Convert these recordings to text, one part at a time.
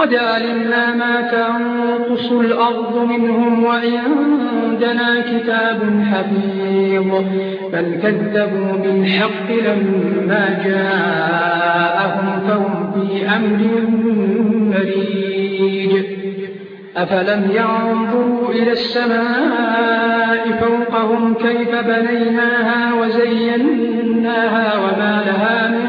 قد علمنا ما تنقص الأرض منهم وعندنا كتاب حفيظ. بل كذبوا بالحق لما جاءهم فهم في أمر مريج. أفلم ينظروا إلى السماء فوقهم كيف بنيناها وزيناها وما لها من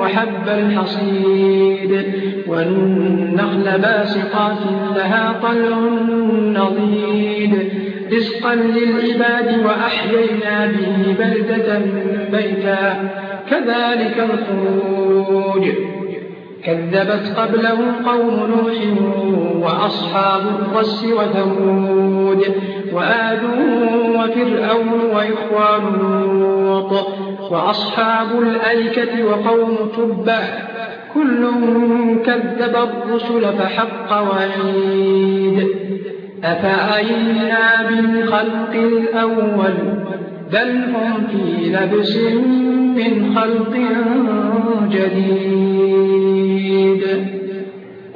وحب الحصيد والنخل باسقات لها طلع نضيد. رزقا للعباد وأحيينا به بلدة بيتا كذلك الخروج. كذبت قبلهم قوم نوح وأصحاب الرس وثمود. وآد وفرعون وإخوان لوط وأصحاب الأيكة وقوم تبع كل كذب الرسل فحق وعيد. أفعينا بالخلق الأول؟ بل هم في لبس من خلق جديد.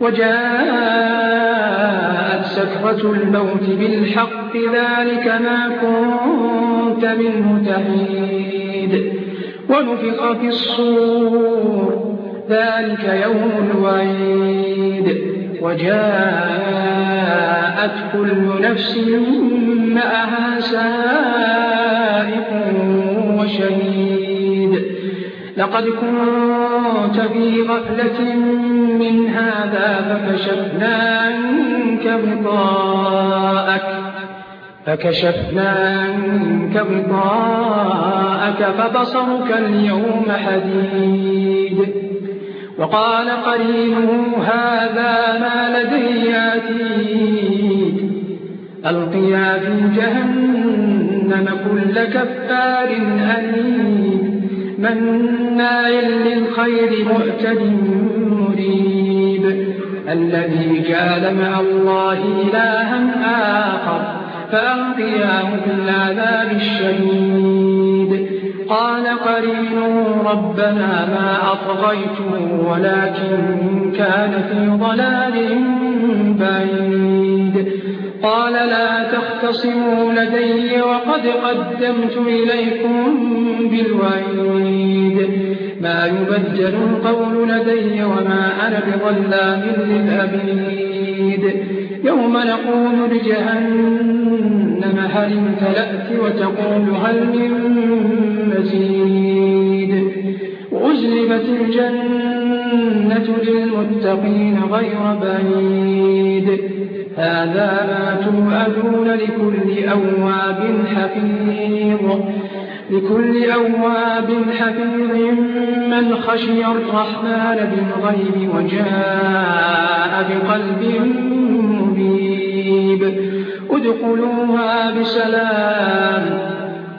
وجاءت سكرة الموت بالحق ذلك ما كنت منه تحيد ونفق في الصور ذلك يوم الوعيد وجاءت كل نفس معها سائق وشهيد لقد كنت في غفلة من هذا فكشفنا عنك بطاءك فكشفنا عنك بطاءك فبصرك اليوم حديد. وقال قرينه هذا ما لدي ياتيك ألقيا في جهنم كل كفار أليم مناع للخير مريب الذي جعل مع الله إلها آخر فألقياه في العذاب الشديد. قال قرينه ربنا ما أطغيته ولكن كان في ضلال بعيد. قال لا تختصموا لدي وقد قدمت إليكم بالوعيد. ما يبدل القول لدي وما أنا بظلام للأبيد. يوم نقول لجهنم هل امتلأت وتقول هل من مزيد. وأزلفت الجنة للمتقين غير بعيد. هذا ما توعدون لكل أواب حفيظ. لكل أواب حفيظ من خشي الرحمن بالغيب وجاء بقلب مبيب. ادخلوها بسلام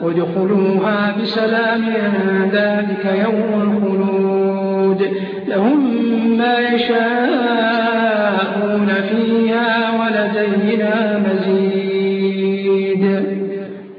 ادخلوها بسلام ذلك يوم الخلود. لهم ما يشاءون فيها ولدينا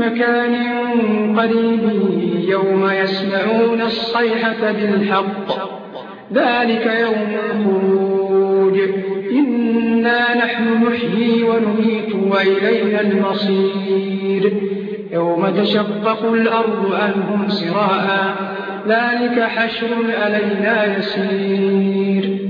مكان قريب يوم يسمعون الصيحة بالحق. ذلك يوم الخروج. إنا نحن نحيي ونميت وإلينا المصير. يوم تشقق الأرض أنهم سراء. ذلك حشر علينا يسير.